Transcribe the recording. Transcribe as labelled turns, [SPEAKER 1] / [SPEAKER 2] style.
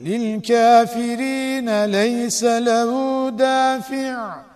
[SPEAKER 1] للكافرين ليس له دافع.